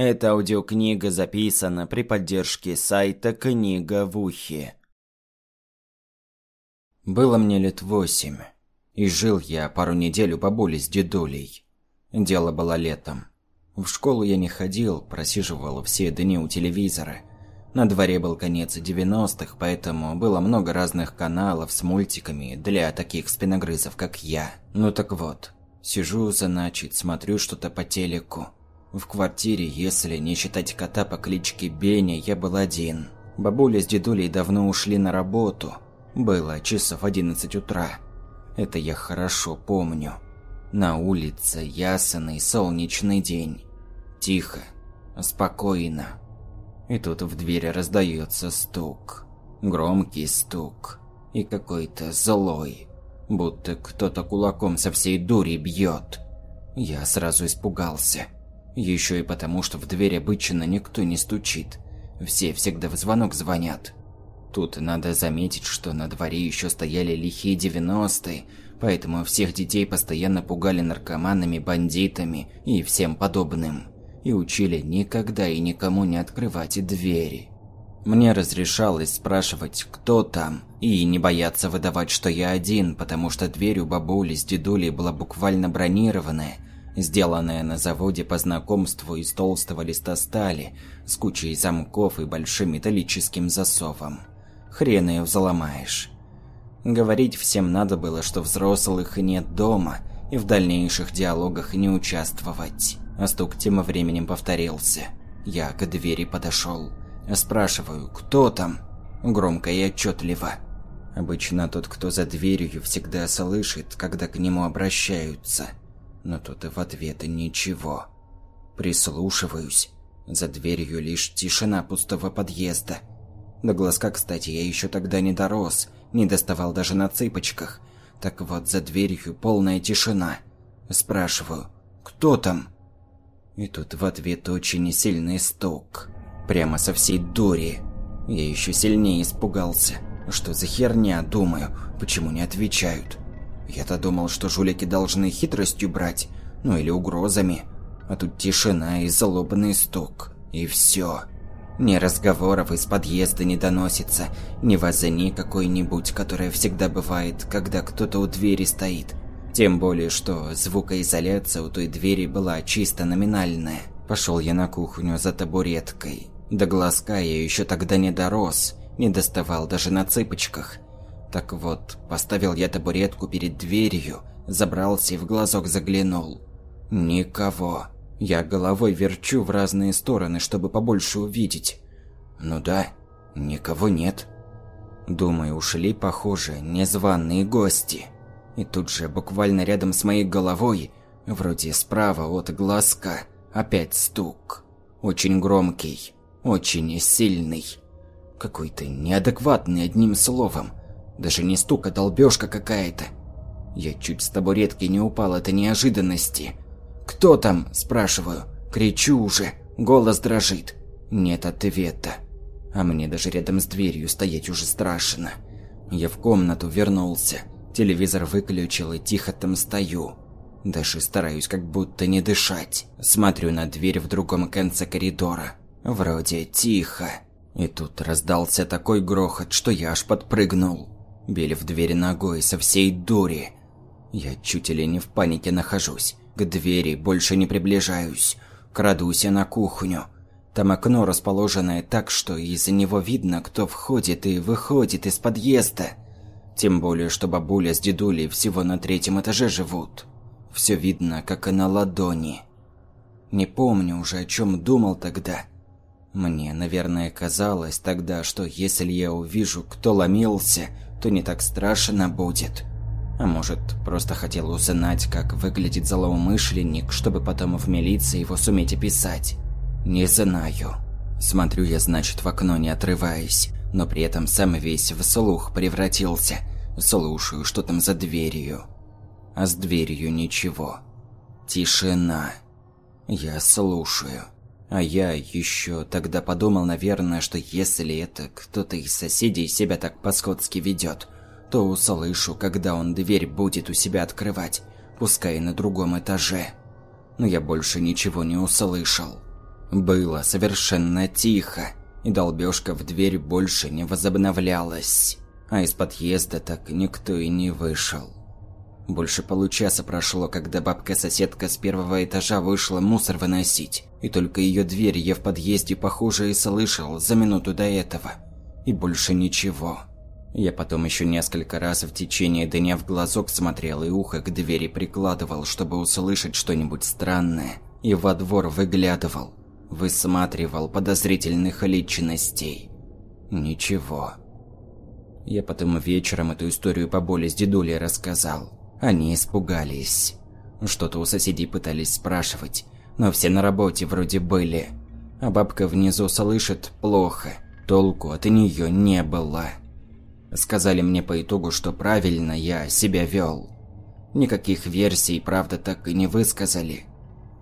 Эта аудиокнига записана при поддержке сайта «Книга в ухе». Было мне лет восемь, и жил я пару недель у бабули с дедулей. Дело было летом. В школу я не ходил, просиживал все дни у телевизора. На дворе был конец 90-х, поэтому было много разных каналов с мультиками для таких спиногрызов, как я. Ну так вот, сижу, значит, смотрю что-то по телеку. В квартире, если не считать кота по кличке Беня, я был один. Бабуля с дедулей давно ушли на работу – было часов 11 утра. Это я хорошо помню. На улице ясный солнечный день. Тихо, спокойно. И тут в двери раздается стук. Громкий стук. И какой-то злой. Будто кто-то кулаком со всей дури бьет. Я сразу испугался. Еще и потому, что в дверь обычно никто не стучит. Все всегда в звонок звонят. Тут надо заметить, что на дворе еще стояли лихие 90-е, поэтому всех детей постоянно пугали наркоманами, бандитами и всем подобным. И учили никогда и никому не открывать двери. Мне разрешалось спрашивать, кто там, и не бояться выдавать, что я один, потому что дверь у бабули с дедулей была буквально бронированная, сделанная на заводе по знакомству из толстого листа стали, с кучей замков и большим металлическим засовом хрен ее взломаешь. Говорить всем надо было, что взрослых нет дома, и в дальнейших диалогах не участвовать. А стук тем временем повторился. Я к двери подошел. Спрашиваю, кто там? Громко и отчетливо. Обычно тот, кто за дверью, всегда слышит, когда к нему обращаются. Но тут и в ответ ничего. Прислушиваюсь. За дверью лишь тишина пустого подъезда – до глазка, кстати, я еще тогда не дорос, не доставал даже на цыпочках. Так вот, за дверью полная тишина. Спрашиваю, кто там? И тут в ответ очень сильный стук. Прямо со всей дури. Я еще сильнее испугался. Что за херня, думаю, почему не отвечают? Я-то думал, что жулики должны хитростью брать, ну или угрозами. А тут тишина и злобный стук. И все. Ни разговоров из подъезда не доносится, ни возни какой-нибудь, которая всегда бывает, когда кто-то у двери стоит. Тем более, что звукоизоляция у той двери была чисто номинальная. Пошел я на кухню за табуреткой. До глазка я еще тогда не дорос, не доставал даже на цыпочках. Так вот, поставил я табуретку перед дверью, забрался и в глазок заглянул. Никого. Я головой верчу в разные стороны, чтобы побольше увидеть. Ну да, никого нет. Думаю, ушли, похоже, незваные гости. И тут же, буквально рядом с моей головой, вроде справа от глазка, опять стук. Очень громкий, очень сильный. Какой-то неадекватный одним словом. Даже не стук, а долбёжка какая-то. Я чуть с табуретки не упал от неожиданности. «Кто там?» – спрашиваю. Кричу уже. Голос дрожит. Нет ответа. А мне даже рядом с дверью стоять уже страшно. Я в комнату вернулся. Телевизор выключил и тихо там стою. Даже стараюсь как будто не дышать. Смотрю на дверь в другом конце коридора. Вроде тихо. И тут раздался такой грохот, что я аж подпрыгнул. Били в дверь ногой со всей дури. Я чуть ли не в панике нахожусь. К двери больше не приближаюсь. Крадусь на кухню. Там окно расположенное так, что из-за него видно, кто входит и выходит из подъезда. Тем более, что бабуля с дедулей всего на третьем этаже живут. Все видно, как и на ладони. Не помню уже, о чем думал тогда. Мне, наверное, казалось тогда, что если я увижу, кто ломился, то не так страшно будет. А может, просто хотел узнать, как выглядит злоумышленник, чтобы потом в милиции его суметь описать. Не знаю. Смотрю я, значит, в окно не отрываясь, но при этом сам весь в слух превратился. Слушаю, что там за дверью. А с дверью ничего. Тишина. Я слушаю. А я еще тогда подумал, наверное, что если это кто-то из соседей себя так по-скотски ведет, то услышу, когда он дверь будет у себя открывать, пускай на другом этаже. Но я больше ничего не услышал. Было совершенно тихо, и долбежка в дверь больше не возобновлялась. А из подъезда так никто и не вышел. Больше получаса прошло, когда бабка-соседка с первого этажа вышла мусор выносить. И только ее дверь я в подъезде, похоже, и слышал за минуту до этого. И больше ничего. Я потом еще несколько раз в течение дня в глазок смотрел и ухо к двери прикладывал, чтобы услышать что-нибудь странное. И во двор выглядывал. Высматривал подозрительных личностей. Ничего. Я потом вечером эту историю по боли с дедулей рассказал. Они испугались. Что-то у соседей пытались спрашивать, но все на работе вроде были. А бабка внизу слышит плохо, толку от нее не было. Сказали мне по итогу, что правильно я себя вел. Никаких версий, правда, так и не высказали.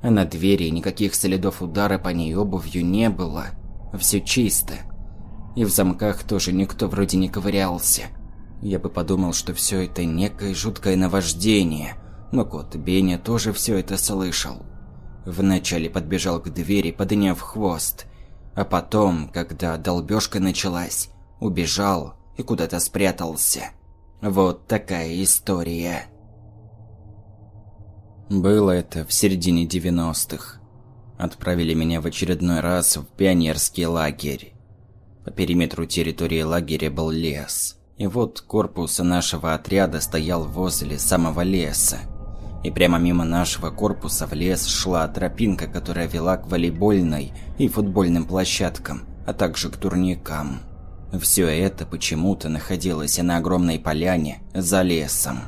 А на двери никаких следов удара по ней обувью не было. Все чисто. И в замках тоже никто вроде не ковырялся. Я бы подумал, что все это некое жуткое наваждение, но кот Беня тоже все это слышал. Вначале подбежал к двери, подняв хвост, а потом, когда долбежка началась, убежал и куда-то спрятался. Вот такая история. Было это в середине 90-х. Отправили меня в очередной раз в пионерский лагерь. По периметру территории лагеря был лес. И вот корпус нашего отряда стоял возле самого леса. И прямо мимо нашего корпуса в лес шла тропинка, которая вела к волейбольной и футбольным площадкам, а также к турникам. Все это почему-то находилось на огромной поляне за лесом.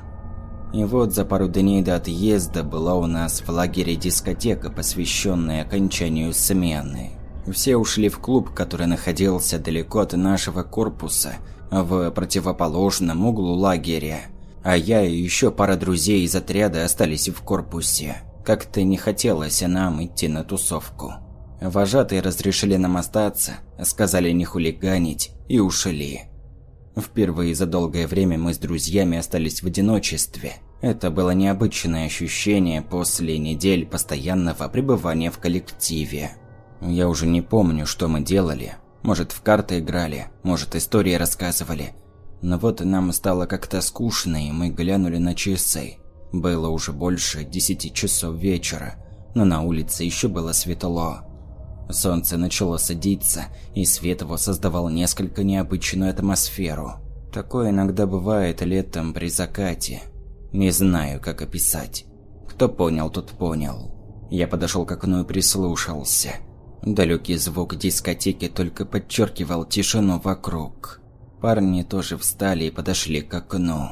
И вот за пару дней до отъезда была у нас в лагере дискотека, посвященная окончанию смены. Все ушли в клуб, который находился далеко от нашего корпуса – в противоположном углу лагеря. А я и еще пара друзей из отряда остались в корпусе. Как-то не хотелось нам идти на тусовку. Вожатые разрешили нам остаться, сказали не хулиганить и ушли. Впервые за долгое время мы с друзьями остались в одиночестве. Это было необычное ощущение после недель постоянного пребывания в коллективе. Я уже не помню, что мы делали, может, в карты играли, может, истории рассказывали. Но вот нам стало как-то скучно, и мы глянули на часы. Было уже больше десяти часов вечера, но на улице еще было светло. Солнце начало садиться, и свет его создавал несколько необычную атмосферу. Такое иногда бывает летом при закате. Не знаю, как описать. Кто понял, тот понял. Я подошел к окну и прислушался – Далекий звук дискотеки только подчеркивал тишину вокруг. Парни тоже встали и подошли к окну.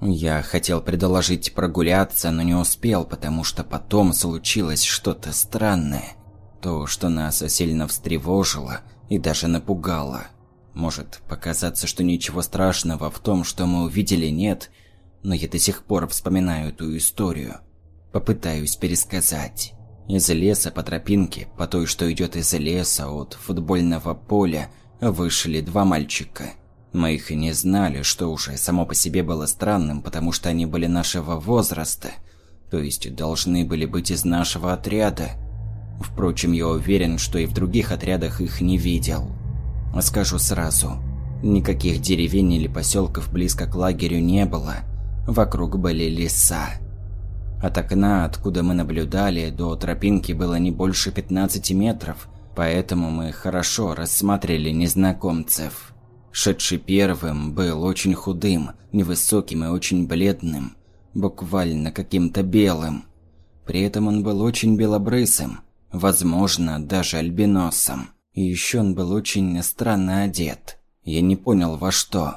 Я хотел предложить прогуляться, но не успел, потому что потом случилось что-то странное. То, что нас сильно встревожило и даже напугало. Может показаться, что ничего страшного в том, что мы увидели, нет, но я до сих пор вспоминаю эту историю. Попытаюсь пересказать. Из леса по тропинке, по той, что идет из леса от футбольного поля, вышли два мальчика. Мы их и не знали, что уже само по себе было странным, потому что они были нашего возраста, то есть должны были быть из нашего отряда. Впрочем, я уверен, что и в других отрядах их не видел. Скажу сразу, никаких деревень или поселков близко к лагерю не было. Вокруг были леса. От окна, откуда мы наблюдали, до тропинки было не больше 15 метров, поэтому мы хорошо рассмотрели незнакомцев. Шедший первым был очень худым, невысоким и очень бледным, буквально каким-то белым. При этом он был очень белобрысым, возможно, даже альбиносом. И еще он был очень странно одет. Я не понял во что.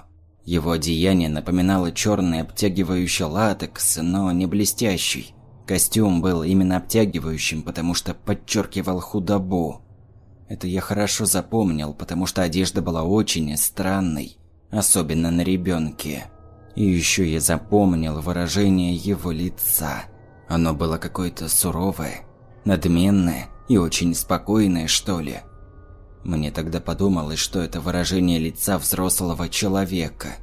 Его одеяние напоминало черный обтягивающий латекс, но не блестящий. Костюм был именно обтягивающим, потому что подчеркивал худобу. Это я хорошо запомнил, потому что одежда была очень странной, особенно на ребенке. И еще я запомнил выражение его лица. Оно было какое-то суровое, надменное и очень спокойное, что ли. Мне тогда подумалось, что это выражение лица взрослого человека.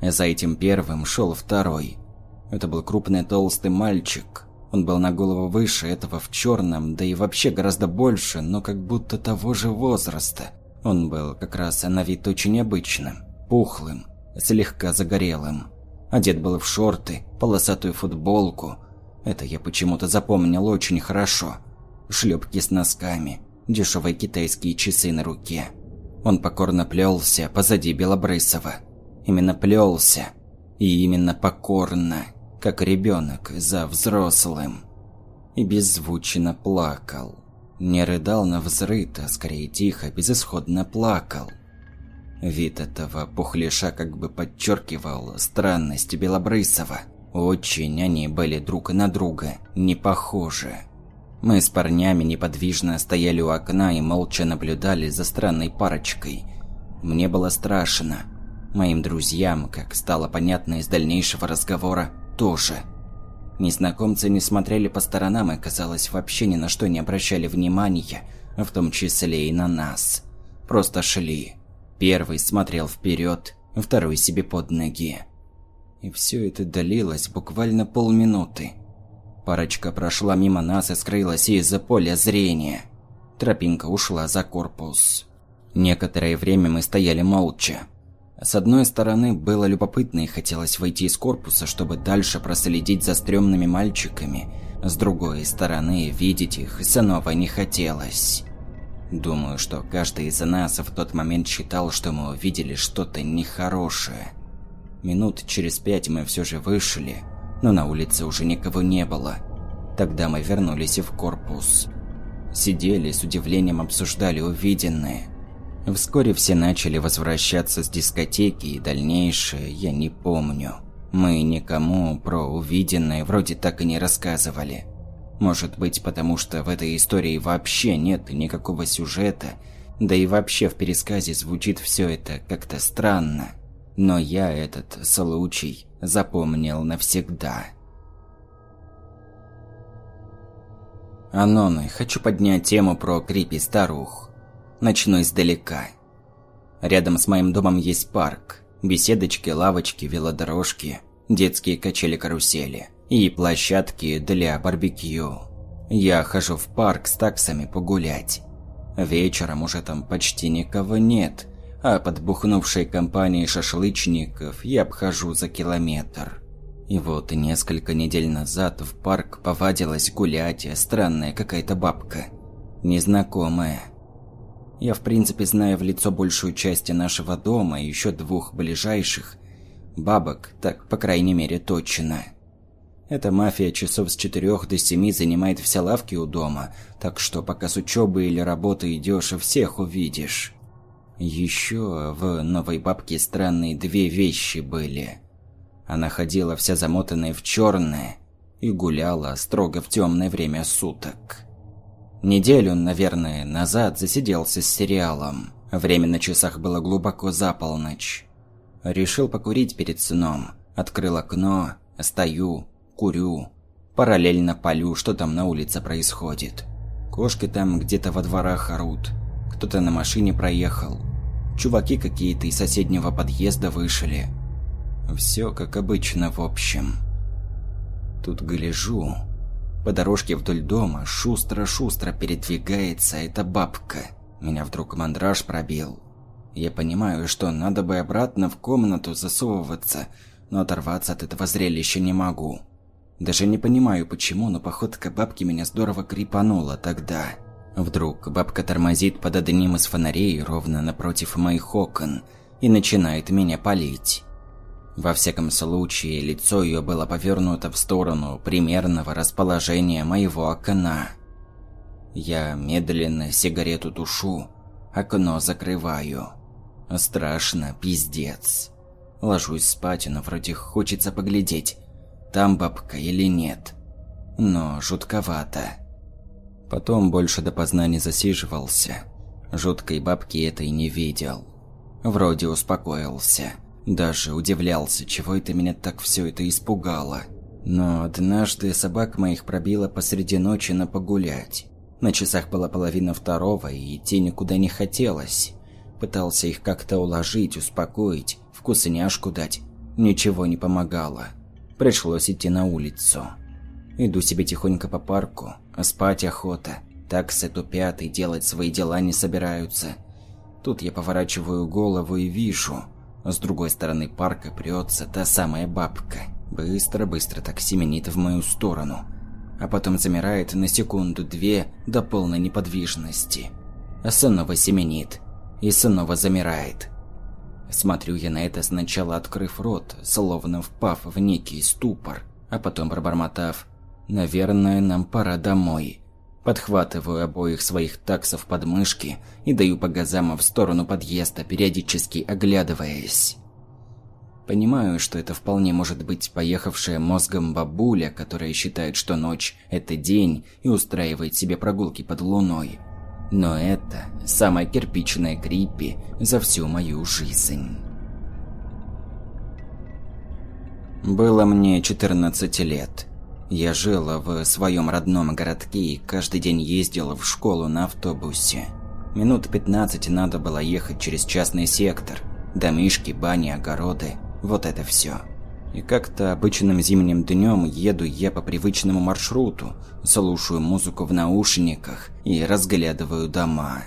За этим первым шел второй. Это был крупный толстый мальчик. Он был на голову выше этого в черном, да и вообще гораздо больше, но как будто того же возраста. Он был как раз на вид очень обычным, пухлым, слегка загорелым. Одет был в шорты, полосатую футболку. Это я почему-то запомнил очень хорошо. Шлепки с носками, дешевые китайские часы на руке. Он покорно плелся позади Белобрысова. Именно плелся. И именно покорно как ребенок за взрослым. И беззвучно плакал. Не рыдал на взрыт, а скорее тихо, безысходно плакал. Вид этого пухлиша как бы подчеркивал странность Белобрысова. Очень они были друг на друга не похожи. Мы с парнями неподвижно стояли у окна и молча наблюдали за странной парочкой. Мне было страшно. Моим друзьям, как стало понятно из дальнейшего разговора, тоже. Незнакомцы не смотрели по сторонам и, казалось, вообще ни на что не обращали внимания, в том числе и на нас. Просто шли. Первый смотрел вперед, второй себе под ноги. И все это длилось буквально полминуты. Парочка прошла мимо нас и скрылась из-за поля зрения. Тропинка ушла за корпус. Некоторое время мы стояли молча. С одной стороны, было любопытно и хотелось войти из корпуса, чтобы дальше проследить за стрёмными мальчиками. С другой стороны, видеть их снова не хотелось. Думаю, что каждый из нас в тот момент считал, что мы увидели что-то нехорошее. Минут через пять мы все же вышли, но на улице уже никого не было. Тогда мы вернулись в корпус. Сидели с удивлением обсуждали увиденное. Вскоре все начали возвращаться с дискотеки, и дальнейшее я не помню. Мы никому про увиденное вроде так и не рассказывали. Может быть, потому что в этой истории вообще нет никакого сюжета, да и вообще в пересказе звучит все это как-то странно. Но я этот случай запомнил навсегда. Аноны, хочу поднять тему про крипи старух. Начну издалека. Рядом с моим домом есть парк. Беседочки, лавочки, велодорожки, детские качели-карусели и площадки для барбекю. Я хожу в парк с таксами погулять. Вечером уже там почти никого нет, а под бухнувшей компанией шашлычников я обхожу за километр. И вот несколько недель назад в парк повадилась гулять странная какая-то бабка. Незнакомая. Я в принципе знаю в лицо большую часть нашего дома и еще двух ближайших. Бабок, так по крайней мере точно. Эта мафия часов с четырех до семи занимает все лавки у дома, так что пока с учебы или работы идешь, всех увидишь. Еще в новой бабке странные две вещи были. Она ходила вся замотанная в черное и гуляла строго в темное время суток. Неделю, наверное, назад засиделся с сериалом. Время на часах было глубоко за полночь. Решил покурить перед сном. Открыл окно, стою, курю. Параллельно полю, что там на улице происходит. Кошки там где-то во дворах орут. Кто-то на машине проехал. Чуваки какие-то из соседнего подъезда вышли. Все как обычно в общем. Тут гляжу, по дорожке вдоль дома шустро-шустро передвигается эта бабка. Меня вдруг мандраж пробил. Я понимаю, что надо бы обратно в комнату засовываться, но оторваться от этого зрелища не могу. Даже не понимаю почему, но походка бабки меня здорово крепанула тогда. Вдруг бабка тормозит под одним из фонарей ровно напротив моих окон и начинает меня палить. Во всяком случае, лицо ее было повернуто в сторону примерного расположения моего окна. Я медленно сигарету тушу, окно закрываю. Страшно, пиздец. Ложусь спать, но вроде хочется поглядеть, там бабка или нет. Но жутковато. Потом больше допоздна не засиживался. Жуткой бабки этой не видел. Вроде успокоился. Даже удивлялся, чего это меня так все это испугало. Но однажды собак моих пробило посреди ночи на погулять. На часах была половина второго, и идти никуда не хотелось. Пытался их как-то уложить, успокоить, вкусняшку дать. Ничего не помогало. Пришлось идти на улицу. Иду себе тихонько по парку, а спать охота. Таксы тупят и делать свои дела не собираются. Тут я поворачиваю голову и вижу. С другой стороны парка прется та самая бабка. Быстро-быстро так семенит в мою сторону. А потом замирает на секунду-две до полной неподвижности. А снова семенит. И снова замирает. Смотрю я на это сначала открыв рот, словно впав в некий ступор, а потом пробормотав «Наверное, нам пора домой». Подхватываю обоих своих таксов под мышки и даю по газам в сторону подъезда, периодически оглядываясь. Понимаю, что это вполне может быть поехавшая мозгом бабуля, которая считает, что ночь – это день и устраивает себе прогулки под луной. Но это самая кирпичная крипи за всю мою жизнь. Было мне 14 лет. Я жила в своем родном городке и каждый день ездила в школу на автобусе. Минут 15 надо было ехать через частный сектор. Домишки, бани, огороды – вот это все. И как-то обычным зимним днем еду я по привычному маршруту, слушаю музыку в наушниках и разглядываю дома.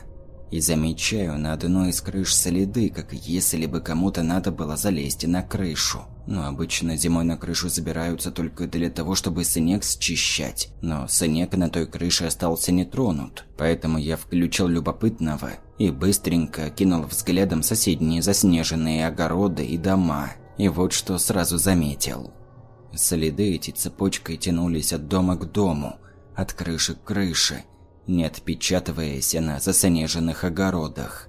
И замечаю на одной из крыш следы, как если бы кому-то надо было залезть на крышу. Но обычно зимой на крышу забираются только для того, чтобы снег счищать. Но снег на той крыше остался не тронут, поэтому я включил любопытного и быстренько кинул взглядом соседние заснеженные огороды и дома. И вот что сразу заметил. Следы эти цепочкой тянулись от дома к дому, от крыши к крыше, не отпечатываясь на заснеженных огородах.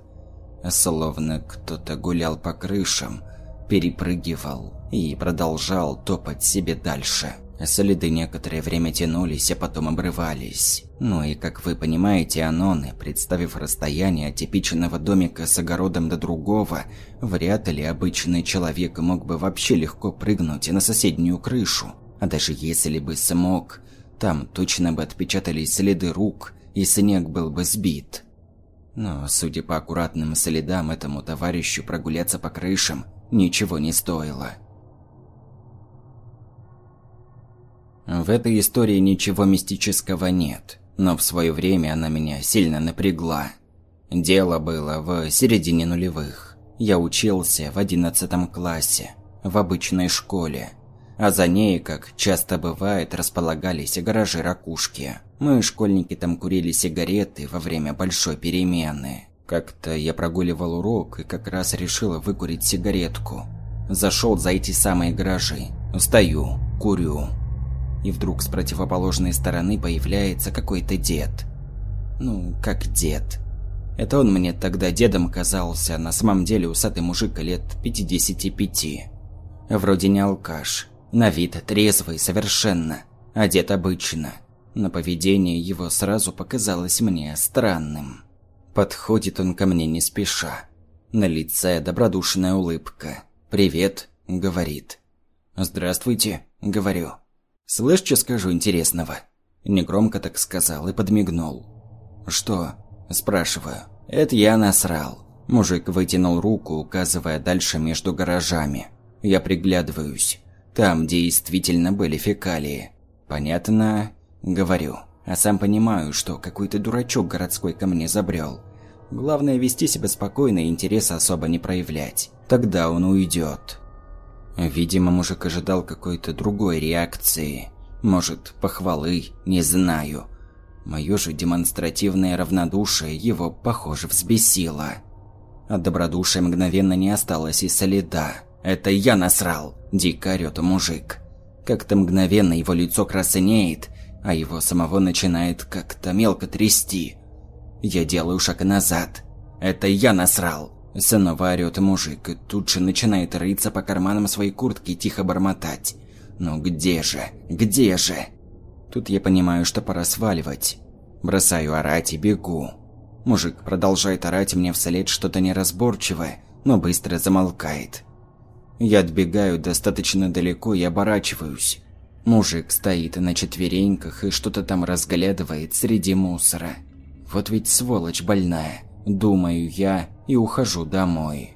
Словно кто-то гулял по крышам, перепрыгивал и продолжал топать себе дальше. Следы некоторое время тянулись, а потом обрывались. Ну и, как вы понимаете, аноны, представив расстояние от типичного домика с огородом до другого, вряд ли обычный человек мог бы вообще легко прыгнуть на соседнюю крышу. А даже если бы смог, там точно бы отпечатались следы рук, и снег был бы сбит. Но, судя по аккуратным следам, этому товарищу прогуляться по крышам ничего не стоило. В этой истории ничего мистического нет, но в свое время она меня сильно напрягла. Дело было в середине нулевых. Я учился в одиннадцатом классе, в обычной школе. А за ней, как часто бывает, располагались гаражи ракушки. Мы, школьники, там курили сигареты во время большой перемены. Как-то я прогуливал урок и как раз решила выкурить сигаретку. Зашел за эти самые гаражи. Стою, курю и вдруг с противоположной стороны появляется какой-то дед. Ну, как дед. Это он мне тогда дедом казался, на самом деле усатый мужик лет 55. Вроде не алкаш, на вид трезвый совершенно, одет обычно. Но поведение его сразу показалось мне странным. Подходит он ко мне не спеша. На лице добродушная улыбка. «Привет», — говорит. «Здравствуйте», — говорю. «Слышь, что скажу интересного?» Негромко так сказал и подмигнул. «Что?» – спрашиваю. «Это я насрал». Мужик вытянул руку, указывая дальше между гаражами. Я приглядываюсь. Там действительно были фекалии. «Понятно?» – говорю. А сам понимаю, что какой-то дурачок городской ко мне забрел. Главное вести себя спокойно и интереса особо не проявлять. Тогда он уйдет. Видимо, мужик ожидал какой-то другой реакции. Может, похвалы, не знаю. Мое же демонстративное равнодушие его, похоже, взбесило. От добродушия мгновенно не осталось и следа. «Это я насрал!» – дико орёт мужик. Как-то мгновенно его лицо краснеет, а его самого начинает как-то мелко трясти. Я делаю шаг назад. «Это я насрал!» Снова орёт мужик и тут же начинает рыться по карманам своей куртки и тихо бормотать. «Ну где же? Где же?» Тут я понимаю, что пора сваливать. Бросаю орать и бегу. Мужик продолжает орать мне вслед что-то неразборчивое, но быстро замолкает. Я отбегаю достаточно далеко и оборачиваюсь. Мужик стоит на четвереньках и что-то там разглядывает среди мусора. Вот ведь сволочь больная. Думаю я и ухожу домой.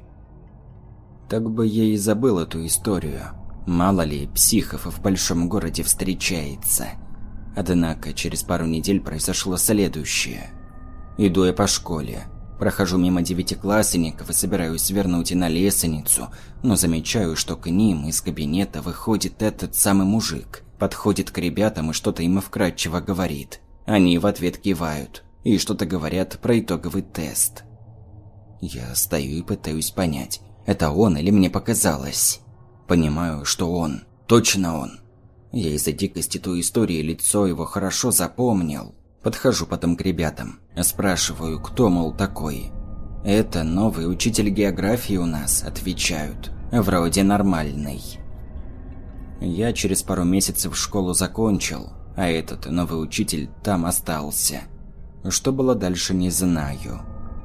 Так бы я и забыл эту историю. Мало ли психов в большом городе встречается. Однако через пару недель произошло следующее. Иду я по школе. Прохожу мимо девятиклассников и собираюсь свернуть и на лестницу, но замечаю, что к ним из кабинета выходит этот самый мужик. Подходит к ребятам и что-то им вкратчиво говорит. Они в ответ кивают и что-то говорят про итоговый тест. Я стою и пытаюсь понять, это он или мне показалось. Понимаю, что он. Точно он. Я из-за дикости той истории лицо его хорошо запомнил. Подхожу потом к ребятам. Спрашиваю, кто, мол, такой. «Это новый учитель географии у нас», – отвечают. «Вроде нормальный». Я через пару месяцев школу закончил, а этот новый учитель там остался. Что было дальше, не знаю.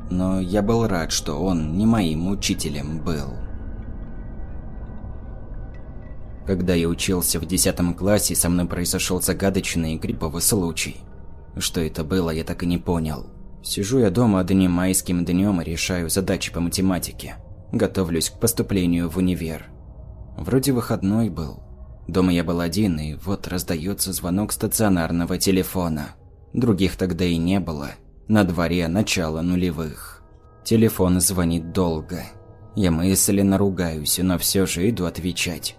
Но я был рад, что он не моим учителем был. Когда я учился в 10 классе, со мной произошел загадочный и криповый случай. Что это было, я так и не понял. Сижу я дома одним майским днем и решаю задачи по математике. Готовлюсь к поступлению в универ. Вроде выходной был. Дома я был один, и вот раздается звонок стационарного телефона. Других тогда и не было. На дворе начало нулевых. Телефон звонит долго. Я мысленно ругаюсь, но все же иду отвечать.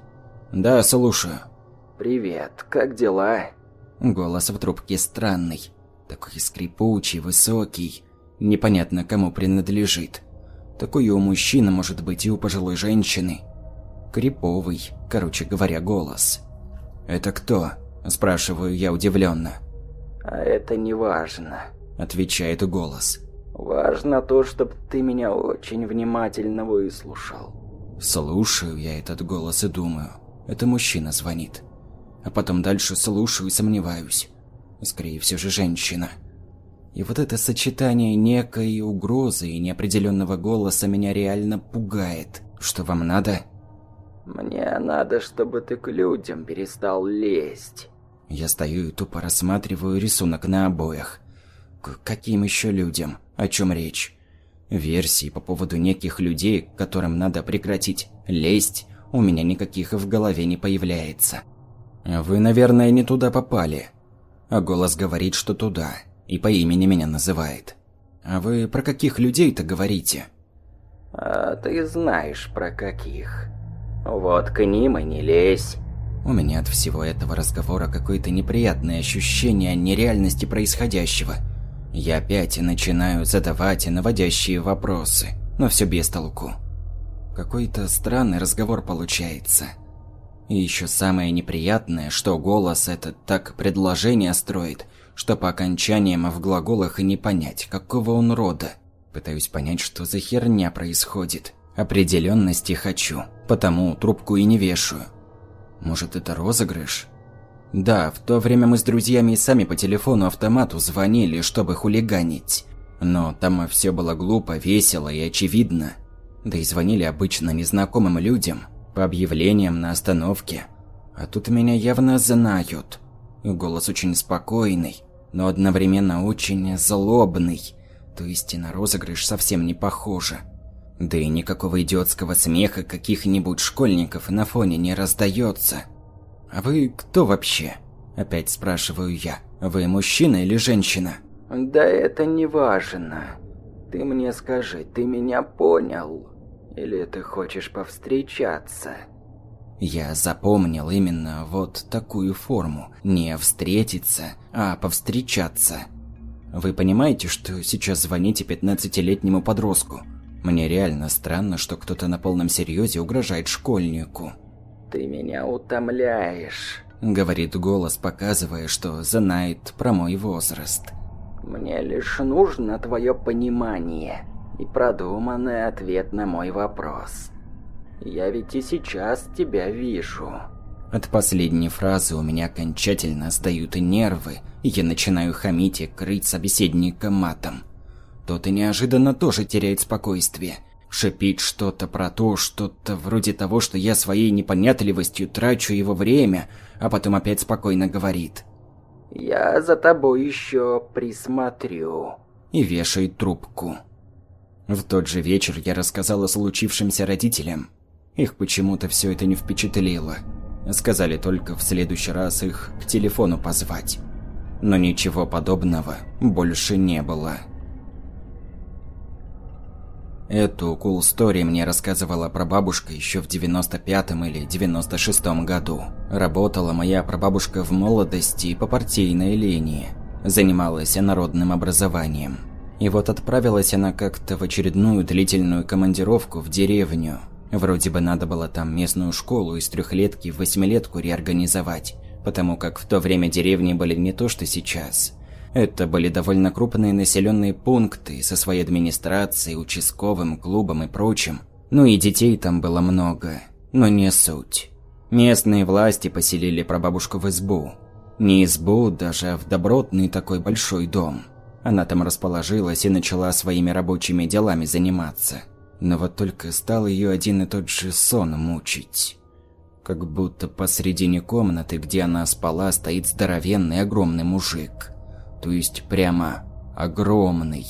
«Да, слушаю». «Привет, как дела?» Голос в трубке странный. Такой скрипучий, высокий. Непонятно, кому принадлежит. Такой у мужчины может быть и у пожилой женщины. Криповый, короче говоря, голос. «Это кто?» – спрашиваю я удивленно. «А это не важно», – отвечает голос. «Важно то, чтобы ты меня очень внимательно выслушал». Слушаю я этот голос и думаю, это мужчина звонит. А потом дальше слушаю и сомневаюсь. Скорее всего же женщина. И вот это сочетание некой угрозы и неопределенного голоса меня реально пугает. Что вам надо? Мне надо, чтобы ты к людям перестал лезть. Я стою и тупо рассматриваю рисунок на обоях. К каким еще людям? О чем речь? Версии по поводу неких людей, которым надо прекратить лезть, у меня никаких в голове не появляется. Вы, наверное, не туда попали. А голос говорит, что туда, и по имени меня называет. А вы про каких людей-то говорите? А ты знаешь про каких. Вот к ним и не лезь. У меня от всего этого разговора какое-то неприятное ощущение нереальности происходящего. Я опять начинаю задавать наводящие вопросы, но все без толку. Какой-то странный разговор получается. И еще самое неприятное, что голос этот так предложение строит, что по окончаниям в глаголах и не понять, какого он рода. Пытаюсь понять, что за херня происходит. Определенности хочу, потому трубку и не вешаю. Может, это розыгрыш? Да, в то время мы с друзьями и сами по телефону автомату звонили, чтобы хулиганить. Но там все было глупо, весело и очевидно. Да и звонили обычно незнакомым людям, по объявлениям на остановке. А тут меня явно знают. И голос очень спокойный, но одновременно очень злобный. То есть на розыгрыш совсем не похоже. Да и никакого идиотского смеха каких-нибудь школьников на фоне не раздается. «А вы кто вообще?» – опять спрашиваю я. «Вы мужчина или женщина?» «Да это не важно. Ты мне скажи, ты меня понял? Или ты хочешь повстречаться?» Я запомнил именно вот такую форму. Не встретиться, а повстречаться. Вы понимаете, что сейчас звоните пятнадцатилетнему подростку? Мне реально странно, что кто-то на полном серьезе угрожает школьнику. «Ты меня утомляешь», — говорит голос, показывая, что знает про мой возраст. «Мне лишь нужно твое понимание и продуманный ответ на мой вопрос. Я ведь и сейчас тебя вижу». От последней фразы у меня окончательно сдают нервы, и я начинаю хамить и крыть собеседника матом. Тот и неожиданно тоже теряет спокойствие. Шипит что-то про то, что-то вроде того, что я своей непонятливостью трачу его время, а потом опять спокойно говорит. «Я за тобой еще присмотрю». И вешает трубку. В тот же вечер я рассказал о случившемся родителям. Их почему-то все это не впечатлило. Сказали только в следующий раз их к телефону позвать. но ничего подобного больше не было. Эту cool story мне рассказывала прабабушка еще в 95-м или 96-м году. Работала моя прабабушка в молодости по партийной линии. Занималась народным образованием. И вот отправилась она как-то в очередную длительную командировку в деревню. Вроде бы надо было там местную школу из трехлетки в восьмилетку реорганизовать, потому как в то время деревни были не то, что сейчас – это были довольно крупные населенные пункты со своей администрацией, участковым, клубом и прочим. Ну и детей там было много, но не суть. Местные власти поселили прабабушку в избу. Не избу, даже в добротный такой большой дом. Она там расположилась и начала своими рабочими делами заниматься. Но вот только стал ее один и тот же сон мучить. Как будто посредине комнаты, где она спала, стоит здоровенный огромный мужик то есть прямо огромный.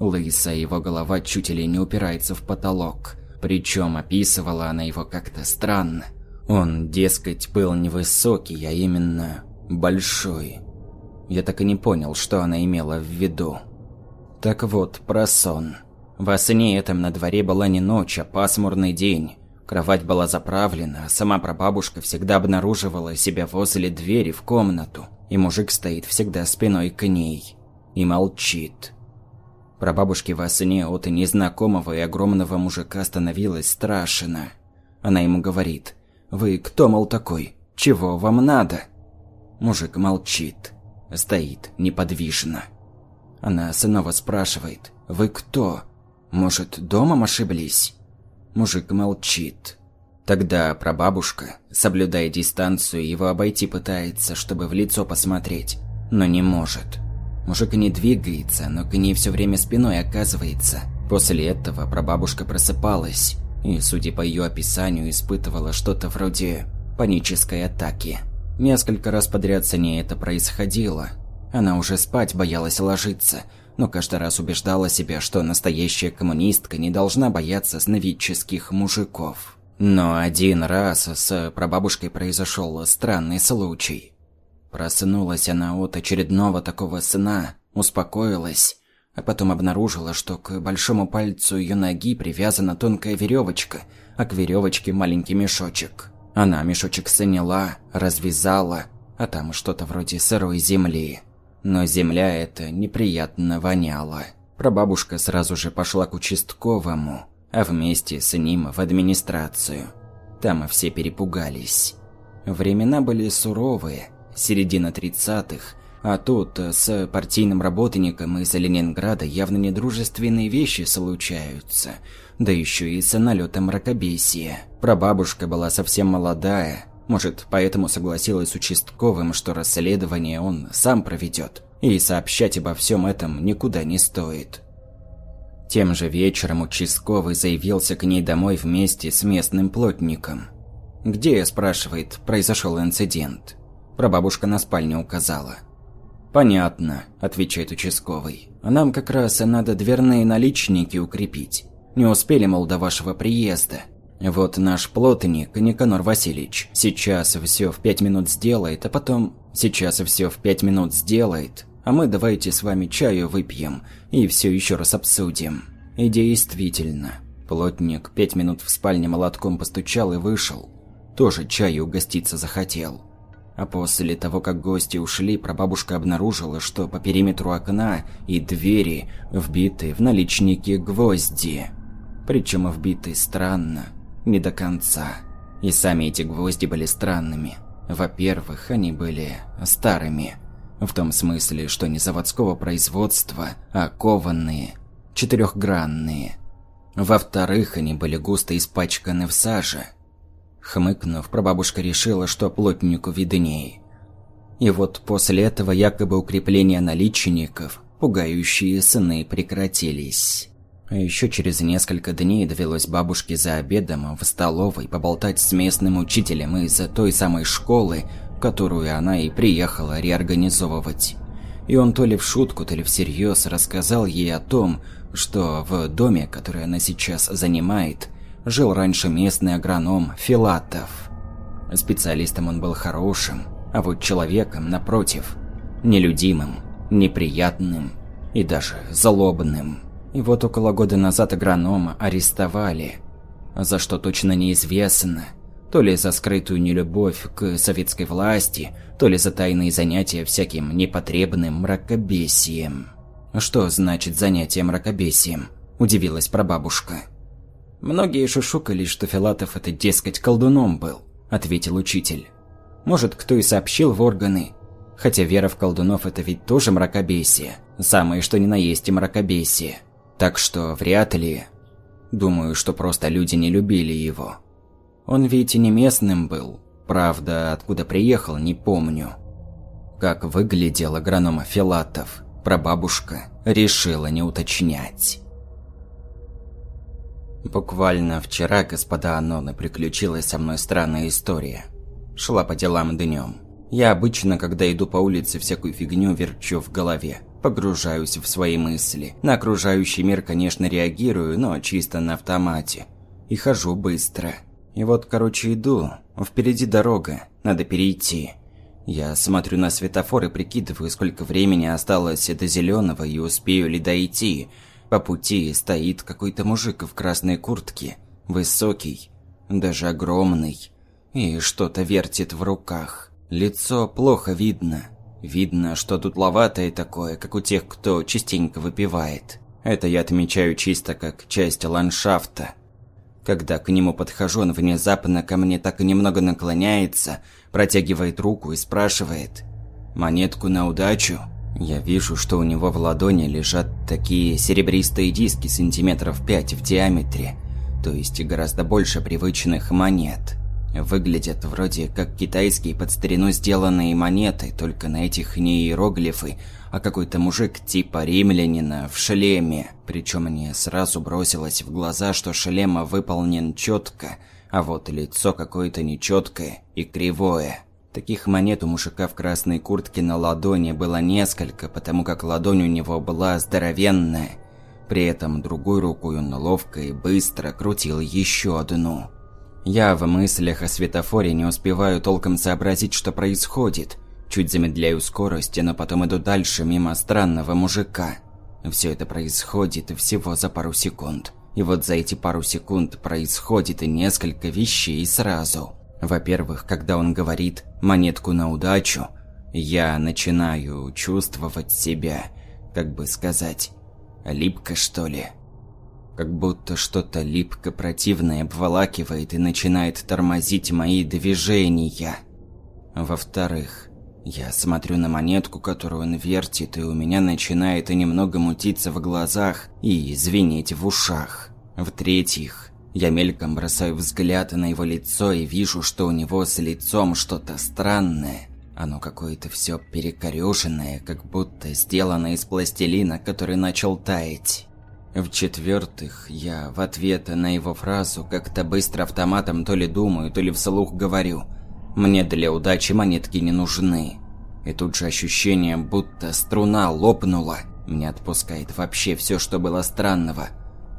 Лысая его голова чуть ли не упирается в потолок, причем описывала она его как-то странно. Он, дескать, был не высокий, а именно большой. Я так и не понял, что она имела в виду. Так вот, про сон. Во сне этом на дворе была не ночь, а пасмурный день. Кровать была заправлена, а сама прабабушка всегда обнаруживала себя возле двери в комнату и мужик стоит всегда спиной к ней и молчит. Про бабушки во сне от незнакомого и огромного мужика становилось страшно. Она ему говорит, «Вы кто, мол, такой? Чего вам надо?» Мужик молчит, стоит неподвижно. Она снова спрашивает, «Вы кто? Может, домом ошиблись?» Мужик молчит. Тогда прабабушка, соблюдая дистанцию, его обойти пытается, чтобы в лицо посмотреть, но не может. Мужик не двигается, но к ней все время спиной оказывается. После этого прабабушка просыпалась и, судя по ее описанию, испытывала что-то вроде панической атаки. Несколько раз подряд с ней это происходило. Она уже спать боялась ложиться, но каждый раз убеждала себя, что настоящая коммунистка не должна бояться сновидческих мужиков. Но один раз с прабабушкой произошел странный случай. Проснулась она от очередного такого сна, успокоилась, а потом обнаружила, что к большому пальцу ее ноги привязана тонкая веревочка, а к веревочке маленький мешочек. Она мешочек сняла, развязала, а там что-то вроде сырой земли. Но земля эта неприятно воняла. Прабабушка сразу же пошла к участковому, а вместе с ним в администрацию. Там все перепугались. Времена были суровые, середина 30-х, а тут с партийным работником из Ленинграда явно недружественные вещи случаются, да еще и с налетом мракобесия. Прабабушка была совсем молодая, может, поэтому согласилась с участковым, что расследование он сам проведет, и сообщать обо всем этом никуда не стоит. Тем же вечером участковый заявился к ней домой вместе с местным плотником. «Где, – спрашивает, – произошел инцидент?» Прабабушка на спальню указала. «Понятно», – отвечает участковый. «Нам как раз надо дверные наличники укрепить. Не успели, мол, до вашего приезда. Вот наш плотник, Никанор Васильевич, сейчас все в пять минут сделает, а потом... Сейчас все в пять минут сделает, а мы давайте с вами чаю выпьем и все еще раз обсудим. И действительно, плотник пять минут в спальне молотком постучал и вышел. Тоже чаю угоститься захотел. А после того, как гости ушли, прабабушка обнаружила, что по периметру окна и двери вбиты в наличники гвозди. Причем вбиты странно, не до конца. И сами эти гвозди были странными. Во-первых, они были старыми – в том смысле, что не заводского производства, а кованные, четырехгранные. Во-вторых, они были густо испачканы в саже. Хмыкнув, прабабушка решила, что плотнику виднее. И вот после этого якобы укрепления наличников, пугающие сны прекратились. А еще через несколько дней довелось бабушке за обедом в столовой поболтать с местным учителем из той самой школы, которую она и приехала реорганизовывать. И он то ли в шутку, то ли всерьез рассказал ей о том, что в доме, который она сейчас занимает, жил раньше местный агроном Филатов. Специалистом он был хорошим, а вот человеком, напротив, Нелюдимым, неприятным и даже злобным. И вот около года назад агронома арестовали. За что точно неизвестно. То ли за скрытую нелюбовь к советской власти, то ли за тайные занятия всяким непотребным мракобесием. «Что значит занятие мракобесием?» – удивилась прабабушка. «Многие шушукали, что Филатов это, дескать, колдуном был», – ответил учитель. «Может, кто и сообщил в органы. Хотя вера в колдунов – это ведь тоже мракобесие. Самое что ни на есть и мракобесие. Так что вряд ли. Думаю, что просто люди не любили его. Он ведь и не местным был. Правда, откуда приехал, не помню. Как выглядел агронома Филатов, прабабушка решила не уточнять. Буквально вчера, господа Аноны, приключилась со мной странная история. Шла по делам днем. Я обычно, когда иду по улице, всякую фигню верчу в голове. Погружаюсь в свои мысли. На окружающий мир, конечно, реагирую, но чисто на автомате. И хожу быстро. И вот, короче, иду. Впереди дорога. Надо перейти. Я смотрю на светофор и прикидываю, сколько времени осталось до зеленого и успею ли дойти. По пути стоит какой-то мужик в красной куртке. Высокий. Даже огромный. И что-то вертит в руках. Лицо плохо видно. Видно, что тут ловатое такое, как у тех, кто частенько выпивает. Это я отмечаю чисто как часть ландшафта. Когда к нему подхожу, он внезапно ко мне так и немного наклоняется, протягивает руку и спрашивает «Монетку на удачу?» Я вижу, что у него в ладони лежат такие серебристые диски сантиметров 5 в диаметре, то есть гораздо больше привычных монет. Выглядят вроде как китайские под старину сделанные монеты, только на этих не иероглифы, а какой-то мужик типа римлянина в шлеме. Причем мне сразу бросилось в глаза, что шлем выполнен четко, а вот лицо какое-то нечеткое и кривое. Таких монет у мужика в красной куртке на ладони было несколько, потому как ладонь у него была здоровенная. При этом другой рукой он ловко и быстро крутил еще одну. Я в мыслях о светофоре не успеваю толком сообразить, что происходит. Чуть замедляю скорость, но потом иду дальше мимо странного мужика. Все это происходит всего за пару секунд. И вот за эти пару секунд происходит и несколько вещей сразу. Во-первых, когда он говорит «монетку на удачу», я начинаю чувствовать себя, как бы сказать, липко что ли как будто что-то липко противное обволакивает и начинает тормозить мои движения. Во-вторых, я смотрю на монетку, которую он вертит, и у меня начинает немного мутиться в глазах и звенеть в ушах. В-третьих, я мельком бросаю взгляд на его лицо и вижу, что у него с лицом что-то странное. Оно какое-то все перекорёженное, как будто сделано из пластилина, который начал таять. В-четвертых, я в ответ на его фразу как-то быстро автоматом то ли думаю, то ли вслух говорю «Мне для удачи монетки не нужны». И тут же ощущение, будто струна лопнула. Мне отпускает вообще все, что было странного.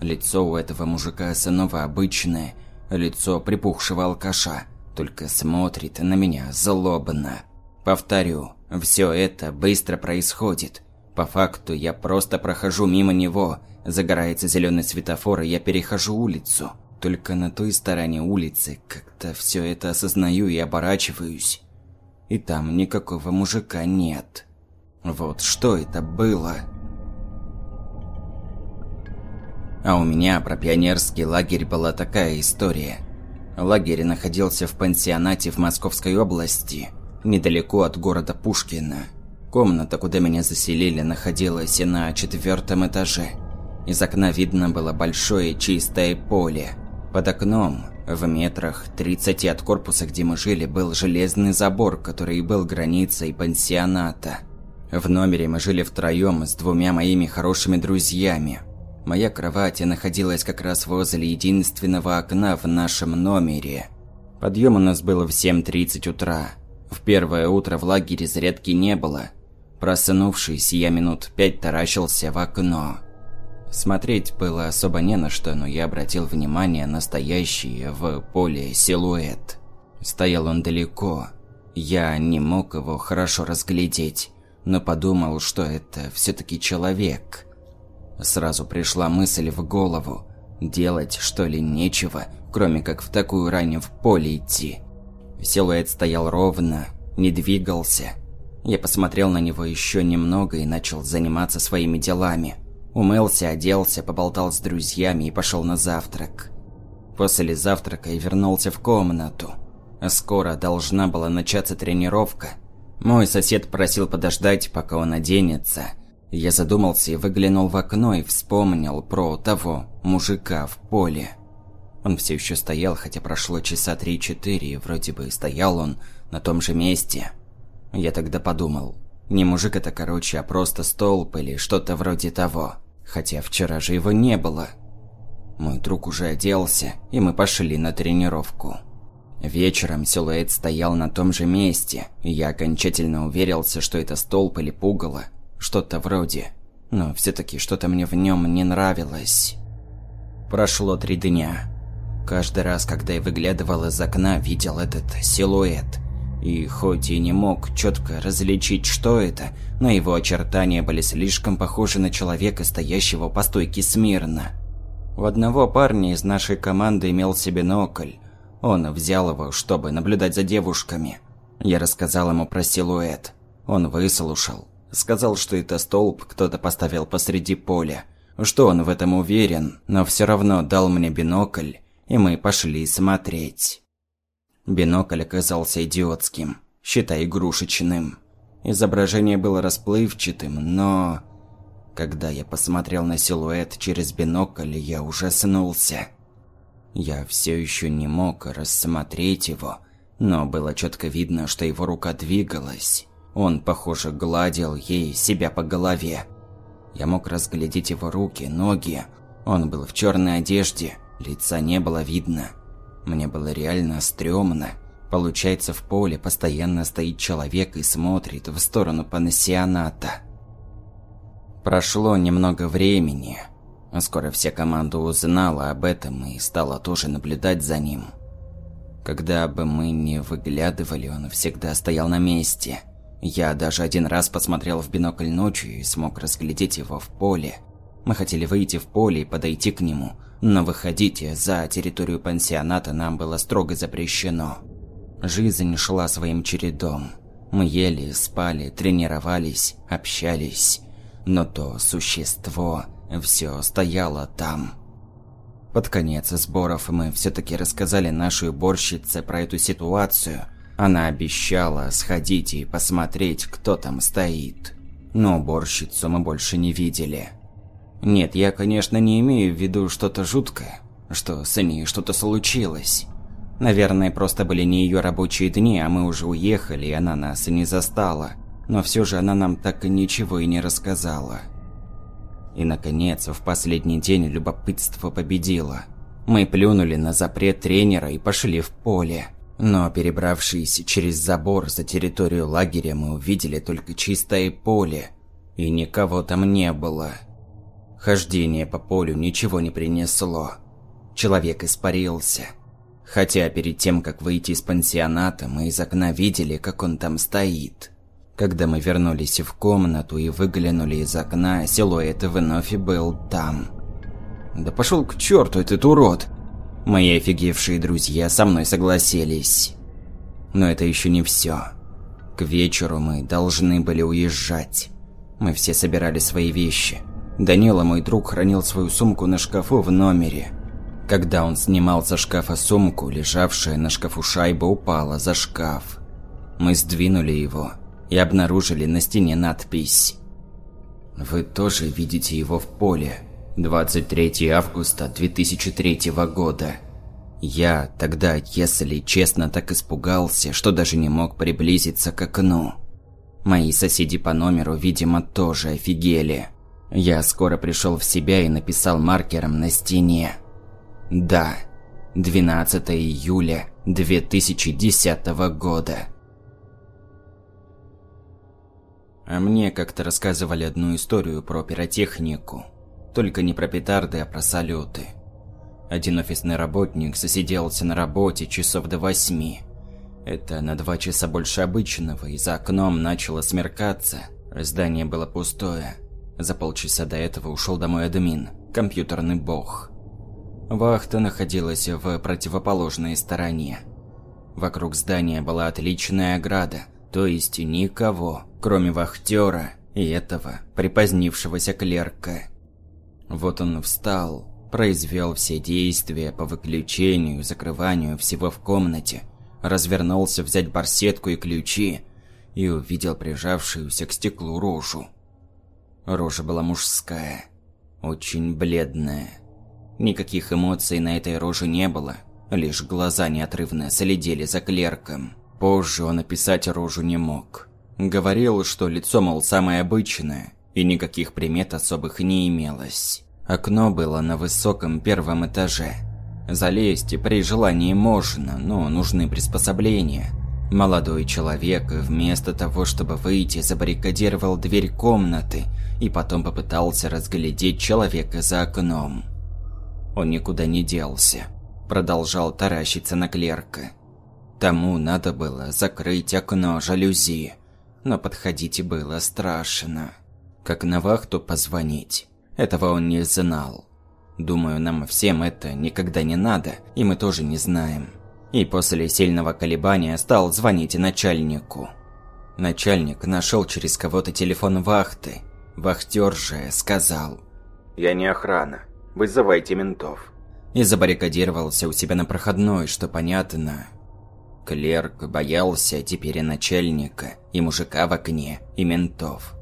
Лицо у этого мужика снова обычное, лицо припухшего алкаша, только смотрит на меня злобно. Повторю, все это быстро происходит. По факту я просто прохожу мимо него – Загорается зеленый светофор, и я перехожу улицу. Только на той стороне улицы как-то все это осознаю и оборачиваюсь. И там никакого мужика нет. Вот что это было? А у меня про пионерский лагерь была такая история. Лагерь находился в пансионате в Московской области, недалеко от города Пушкина. Комната, куда меня заселили, находилась на четвертом этаже. Из окна видно было большое чистое поле. Под окном, в метрах 30 от корпуса, где мы жили, был железный забор, который был границей пансионата. В номере мы жили втроем с двумя моими хорошими друзьями. Моя кровать находилась как раз возле единственного окна в нашем номере. Подъем у нас был в 7.30 утра. В первое утро в лагере зарядки не было. Проснувшись, я минут пять таращился в окно. Смотреть было особо не на что, но я обратил внимание на стоящий в поле силуэт. Стоял он далеко. Я не мог его хорошо разглядеть. но подумал, что это все-таки человек. Сразу пришла мысль в голову. Делать, что ли, нечего, кроме как в такую рань в поле идти. Силуэт стоял ровно, не двигался. Я посмотрел на него еще немного и начал заниматься своими делами. Умылся, оделся, поболтал с друзьями и пошел на завтрак. После завтрака я вернулся в комнату. Скоро должна была начаться тренировка. Мой сосед просил подождать, пока он оденется. Я задумался и выглянул в окно и вспомнил про того мужика в поле. Он все еще стоял, хотя прошло часа три-четыре, и вроде бы стоял он на том же месте. Я тогда подумал, не мужик это короче, а просто столб или что-то вроде того. Хотя вчера же его не было. Мой друг уже оделся, и мы пошли на тренировку. Вечером силуэт стоял на том же месте, и я окончательно уверился, что это столб или пугало. Что-то вроде. Но все-таки что-то мне в нем не нравилось. Прошло три дня. Каждый раз, когда я выглядывал из окна, видел этот силуэт. И хоть и не мог четко различить, что это, но его очертания были слишком похожи на человека, стоящего по стойке смирно. У одного парня из нашей команды имел себе бинокль. Он взял его, чтобы наблюдать за девушками. Я рассказал ему про силуэт. Он выслушал. Сказал, что это столб кто-то поставил посреди поля. Что он в этом уверен, но все равно дал мне бинокль и мы пошли смотреть. Бинокль оказался идиотским, считай игрушечным. Изображение было расплывчатым, но... Когда я посмотрел на силуэт через бинокль, я ужаснулся. Я все еще не мог рассмотреть его, но было четко видно, что его рука двигалась. Он, похоже, гладил ей себя по голове. Я мог разглядеть его руки, ноги. Он был в черной одежде, Лица не было видно. Мне было реально стрёмно. Получается, в поле постоянно стоит человек и смотрит в сторону пансионата. Прошло немного времени. Скоро вся команда узнала об этом и стала тоже наблюдать за ним. Когда бы мы не выглядывали, он всегда стоял на месте. Я даже один раз посмотрел в бинокль ночью и смог разглядеть его в поле. Мы хотели выйти в поле и подойти к нему – но выходить за территорию пансионата нам было строго запрещено. Жизнь шла своим чередом. Мы ели, спали, тренировались, общались. Но то существо все стояло там. Под конец сборов мы все-таки рассказали нашей уборщице про эту ситуацию. Она обещала сходить и посмотреть, кто там стоит. Но уборщицу мы больше не видели. Нет, я, конечно, не имею в виду что-то жуткое, что с ней что-то случилось. Наверное, просто были не ее рабочие дни, а мы уже уехали, и она нас не застала. Но все же она нам так и ничего и не рассказала. И, наконец, в последний день любопытство победило. Мы плюнули на запрет тренера и пошли в поле. Но, перебравшись через забор за территорию лагеря, мы увидели только чистое поле. И никого там не было. Хождение по полю ничего не принесло. Человек испарился. Хотя перед тем, как выйти из пансионата, мы из окна видели, как он там стоит. Когда мы вернулись в комнату и выглянули из окна, силуэт вновь был там. Да пошел к черту этот урод! Мои офигевшие друзья со мной согласились. Но это еще не все. К вечеру мы должны были уезжать. Мы все собирали свои вещи – Данила, мой друг, хранил свою сумку на шкафу в номере. Когда он снимал со шкафа сумку, лежавшая на шкафу шайба упала за шкаф. Мы сдвинули его и обнаружили на стене надпись. Вы тоже видите его в поле. 23 августа 2003 года. Я тогда, если честно, так испугался, что даже не мог приблизиться к окну. Мои соседи по номеру, видимо, тоже офигели. Я скоро пришел в себя и написал маркером на стене. Да, 12 июля 2010 года. А мне как-то рассказывали одну историю про пиротехнику. Только не про петарды, а про салюты. Один офисный работник засиделся на работе часов до восьми. Это на два часа больше обычного, и за окном начало смеркаться – Здание было пустое. За полчаса до этого ушел домой админ, компьютерный бог. Вахта находилась в противоположной стороне. Вокруг здания была отличная ограда, то есть никого, кроме вахтера и этого припозднившегося клерка. Вот он встал, произвел все действия по выключению закрыванию всего в комнате, развернулся взять барсетку и ключи и увидел прижавшуюся к стеклу рожу. Рожа была мужская, очень бледная. Никаких эмоций на этой роже не было, лишь глаза неотрывно следили за клерком. Позже он описать рожу не мог. Говорил, что лицо, мол, самое обычное, и никаких примет особых не имелось. Окно было на высоком первом этаже. Залезть при желании можно, но нужны приспособления. Молодой человек, вместо того, чтобы выйти, забаррикадировал дверь комнаты и потом попытался разглядеть человека за окном. Он никуда не делся. Продолжал таращиться на клерка. Тому надо было закрыть окно жалюзи, но подходить было страшно. Как на вахту позвонить? Этого он не знал. Думаю, нам всем это никогда не надо, и мы тоже не знаем. И после сильного колебания стал звонить начальнику. Начальник нашел через кого-то телефон вахты. Вахтер же сказал «Я не охрана, вызывайте ментов». И забаррикадировался у себя на проходной, что понятно. Клерк боялся теперь и начальника, и мужика в окне, и ментов.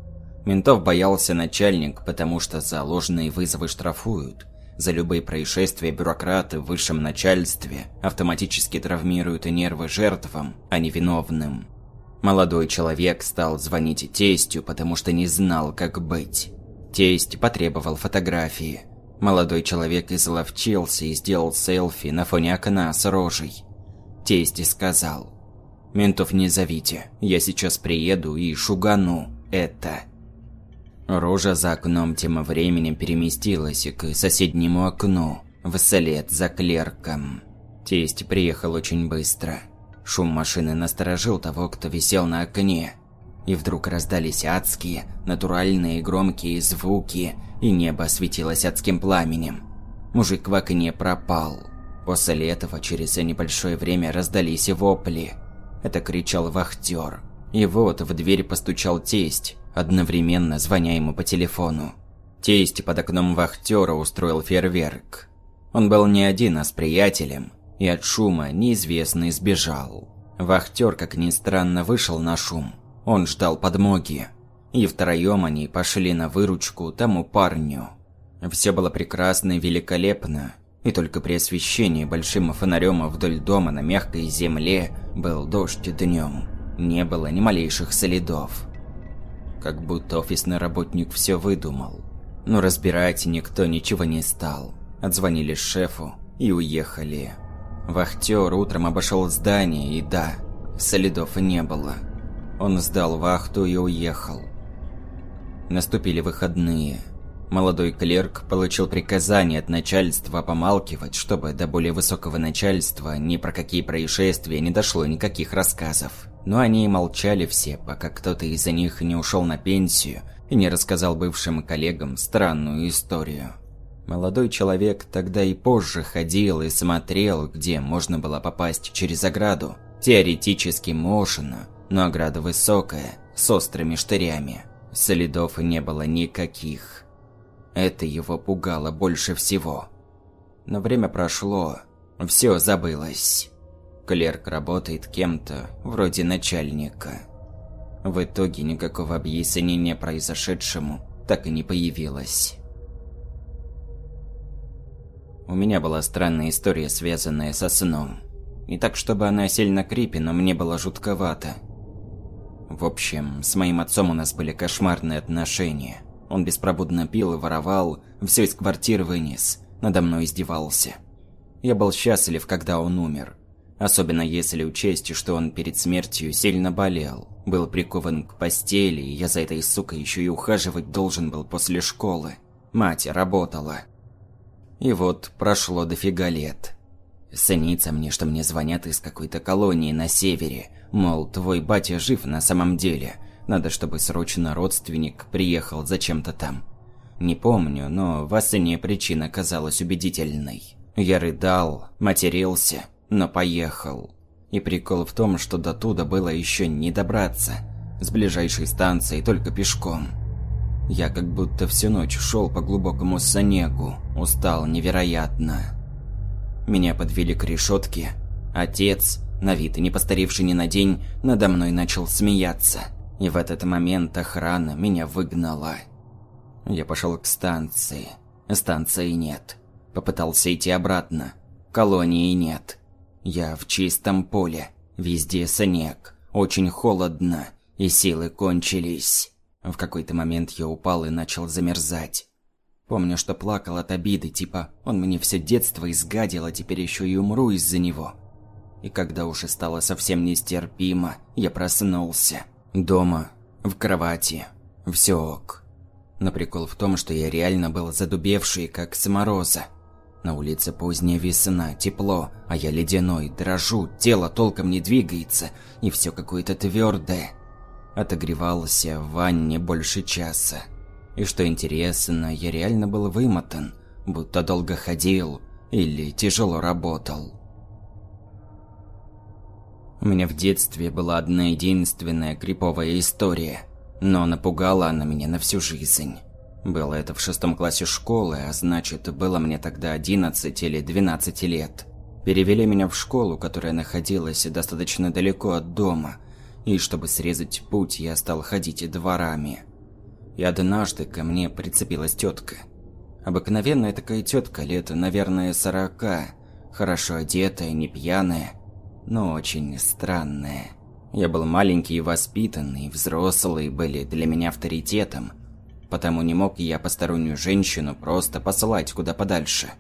Ментов боялся начальник, потому что за ложные вызовы штрафуют. За любые происшествия бюрократы в высшем начальстве автоматически травмируют нервы жертвам, а не виновным. Молодой человек стал звонить тестю, потому что не знал, как быть. Тесть потребовал фотографии. Молодой человек изловчился и сделал селфи на фоне окна с рожей. Тесть сказал, «Ментов не зовите, я сейчас приеду и шугану это». Рожа за окном тем временем переместилась к соседнему окну, вслед за клерком. Тесть приехал очень быстро. Шум машины насторожил того, кто висел на окне. И вдруг раздались адские, натуральные громкие звуки, и небо осветилось адским пламенем. Мужик в окне пропал. После этого через небольшое время раздались вопли. Это кричал вахтер. И вот в дверь постучал тесть, одновременно звоня ему по телефону. Тесть под окном вахтера устроил фейерверк. Он был не один, а с приятелем, и от шума неизвестный сбежал. Вахтер, как ни странно, вышел на шум. Он ждал подмоги. И втроем они пошли на выручку тому парню. Все было прекрасно и великолепно. И только при освещении большим фонарем вдоль дома на мягкой земле был дождь днем. Не было ни малейших следов. Как будто офисный работник все выдумал. Но разбирать никто ничего не стал. Отзвонили шефу и уехали. Вахтер утром обошел здание и да, следов не было. Он сдал вахту и уехал. Наступили выходные. Молодой клерк получил приказание от начальства помалкивать, чтобы до более высокого начальства ни про какие происшествия не дошло никаких рассказов. Но они и молчали все, пока кто-то из них не ушел на пенсию и не рассказал бывшим коллегам странную историю. Молодой человек тогда и позже ходил и смотрел, где можно было попасть через ограду. Теоретически можно, но ограда высокая, с острыми штырями. Следов не было никаких. Это его пугало больше всего. Но время прошло, все забылось. Клерк работает кем-то, вроде начальника. В итоге никакого объяснения произошедшему так и не появилось. У меня была странная история, связанная со сном. Не так, чтобы она сильно крипи, но мне было жутковато. В общем, с моим отцом у нас были кошмарные отношения. Он беспробудно пил и воровал, все из квартиры вынес, надо мной издевался. Я был счастлив, когда он умер. Особенно если учесть, что он перед смертью сильно болел, был прикован к постели, и я за этой сукой еще и ухаживать должен был после школы. Мать работала. И вот прошло дофига лет. Снится мне, что мне звонят из какой-то колонии на севере, мол, твой батя жив на самом деле, Надо, чтобы срочно родственник приехал зачем-то там. Не помню, но в Асене причина казалась убедительной. Я рыдал, матерился, но поехал. И прикол в том, что до туда было еще не добраться. С ближайшей станции только пешком. Я как будто всю ночь шел по глубокому снегу, устал невероятно. Меня подвели к решетке. Отец, на вид и не постаревший ни на день, надо мной начал смеяться. И в этот момент охрана меня выгнала. Я пошел к станции. Станции нет. Попытался идти обратно. Колонии нет. Я в чистом поле. Везде снег. Очень холодно. И силы кончились. В какой-то момент я упал и начал замерзать. Помню, что плакал от обиды, типа он мне все детство изгадил, а теперь еще и умру из-за него. И когда уже стало совсем нестерпимо, я проснулся. Дома, в кровати, все ок. Но прикол в том, что я реально был задубевший, как с мороза. На улице поздняя весна, тепло, а я ледяной, дрожу, тело толком не двигается, и все какое-то твердое. Отогревался в ванне больше часа. И что интересно, я реально был вымотан, будто долго ходил или тяжело работал. У меня в детстве была одна единственная криповая история, но напугала она меня на всю жизнь. Было это в шестом классе школы, а значит, было мне тогда 11 или 12 лет. Перевели меня в школу, которая находилась достаточно далеко от дома, и чтобы срезать путь, я стал ходить дворами. И однажды ко мне прицепилась тетка. Обыкновенная такая тетка лет, наверное, сорока, хорошо одетая, не пьяная, но очень странное. Я был маленький и воспитанный, взрослые были для меня авторитетом, потому не мог я постороннюю женщину просто посылать куда подальше.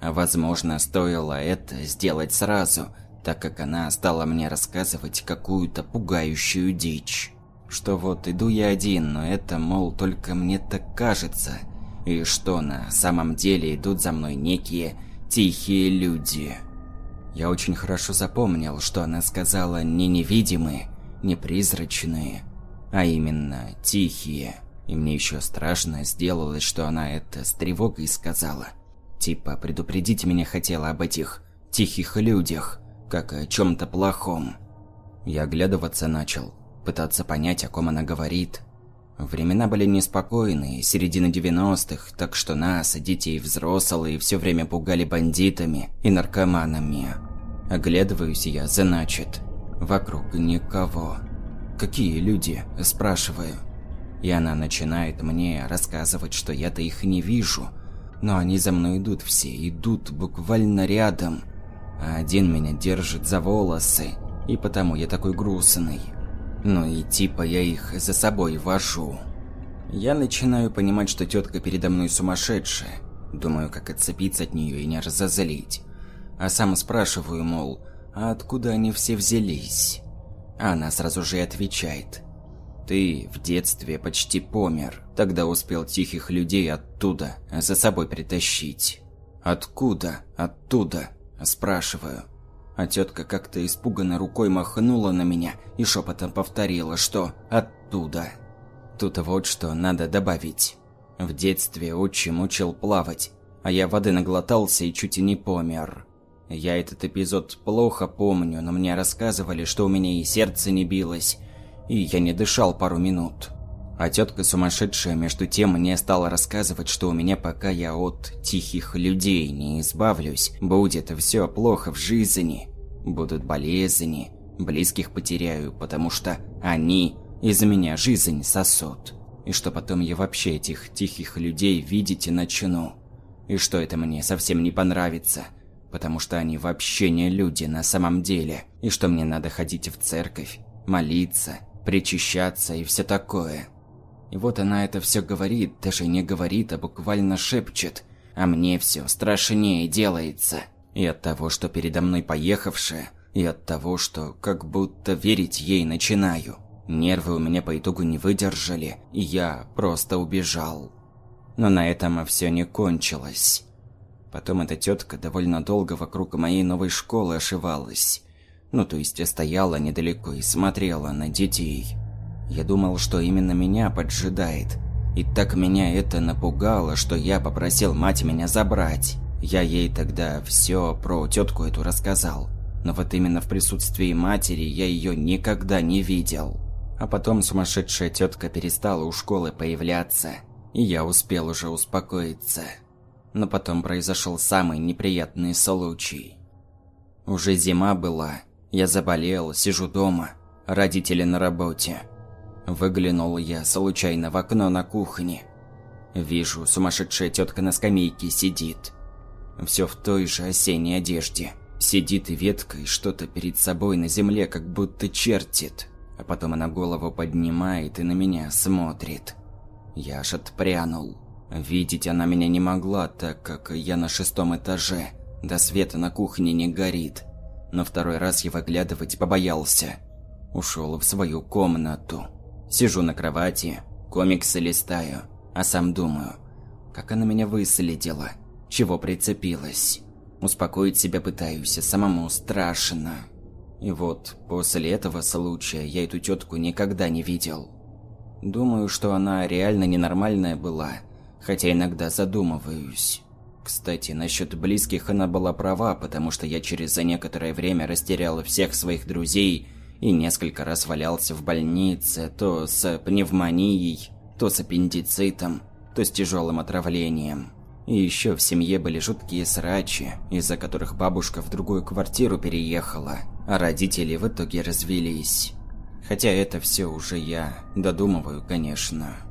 Возможно, стоило это сделать сразу, так как она стала мне рассказывать какую-то пугающую дичь. Что вот иду я один, но это, мол, только мне так кажется, и что на самом деле идут за мной некие тихие люди. Я очень хорошо запомнил, что она сказала не невидимые, не призрачные, а именно тихие. И мне еще страшно сделалось, что она это с тревогой сказала. Типа предупредить меня хотела об этих тихих людях, как о чем-то плохом. Я оглядываться начал, пытаться понять, о ком она говорит. Времена были неспокойные, середина 90-х, так что нас, детей взрослые, все время пугали бандитами и наркоманами. Оглядываюсь я, значит, вокруг никого. «Какие люди?» – спрашиваю. И она начинает мне рассказывать, что я-то их не вижу, но они за мной идут все, идут буквально рядом. А один меня держит за волосы, и потому я такой грустный. Ну и типа я их за собой вожу. Я начинаю понимать, что тетка передо мной сумасшедшая. Думаю, как отцепиться от нее и не разозлить. А сам спрашиваю, мол, а откуда они все взялись? Она сразу же отвечает. Ты в детстве почти помер. Тогда успел тихих людей оттуда за собой притащить. Откуда? Оттуда? Спрашиваю. А тетка как-то испуганно рукой махнула на меня и шепотом повторила, что оттуда. Тут вот что надо добавить. В детстве отчим учил плавать, а я воды наглотался и чуть и не помер. Я этот эпизод плохо помню, но мне рассказывали, что у меня и сердце не билось, и я не дышал пару минут. А тетка сумасшедшая между тем мне стала рассказывать, что у меня пока я от тихих людей не избавлюсь, будет все плохо в жизни. Будут болезни, близких потеряю, потому что они из меня жизнь сосут. И что потом я вообще этих тихих людей видеть начну. И что это мне совсем не понравится – потому что они вообще не люди на самом деле, и что мне надо ходить в церковь, молиться, причащаться и все такое. И вот она это все говорит, даже не говорит, а буквально шепчет, а мне все страшнее делается. И от того, что передо мной поехавшая, и от того, что как будто верить ей начинаю. Нервы у меня по итогу не выдержали, и я просто убежал. Но на этом все не кончилось. Потом эта тетка довольно долго вокруг моей новой школы ошивалась. Ну, то есть стояла недалеко и смотрела на детей. Я думал, что именно меня поджидает. И так меня это напугало, что я попросил мать меня забрать. Я ей тогда все про тетку эту рассказал. Но вот именно в присутствии матери я ее никогда не видел. А потом сумасшедшая тетка перестала у школы появляться, и я успел уже успокоиться. Но потом произошел самый неприятный случай. Уже зима была, я заболел, сижу дома, родители на работе. Выглянул я случайно в окно на кухне. Вижу, сумасшедшая тетка на скамейке сидит. Все в той же осенней одежде. Сидит и веткой что-то перед собой на земле, как будто чертит. А потом она голову поднимает и на меня смотрит. Я аж отпрянул. Видеть она меня не могла, так как я на шестом этаже. До света на кухне не горит. Но второй раз я выглядывать побоялся. Ушел в свою комнату. Сижу на кровати, комиксы листаю, а сам думаю, как она меня выследила, чего прицепилась. Успокоить себя пытаюсь, а самому страшно. И вот, после этого случая я эту тетку никогда не видел. Думаю, что она реально ненормальная была, хотя иногда задумываюсь. Кстати, насчет близких она была права, потому что я через за некоторое время растерял всех своих друзей и несколько раз валялся в больнице, то с пневмонией, то с аппендицитом, то с тяжелым отравлением. И еще в семье были жуткие срачи, из-за которых бабушка в другую квартиру переехала, а родители в итоге развелись. Хотя это все уже я додумываю, конечно.